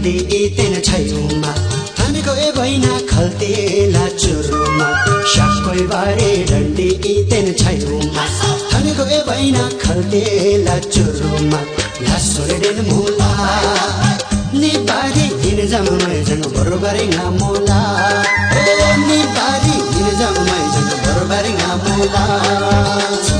डन्डी इतेन छैउमा। थानेको ए भैना खल्ते लाचुरुमा सक्कोइ बारी डन्डी इतेन छैउमा। थानेको ए भैना खल्ते लाचुरुमा लासोरे डेन मुला। नि बारी हिँड जाम मैसँग बरोबारी मोला। ओ नि बारी हिँड जाम मैसँग बरोबारी मोला।